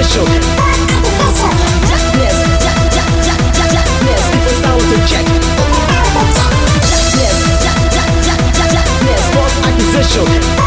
official. Yes, yes,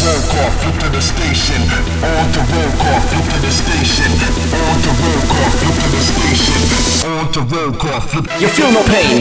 car, flip to the station. On to roll car, flip to the station. On to roll car, flip to the station. On to roll car, flip. You feel no pain.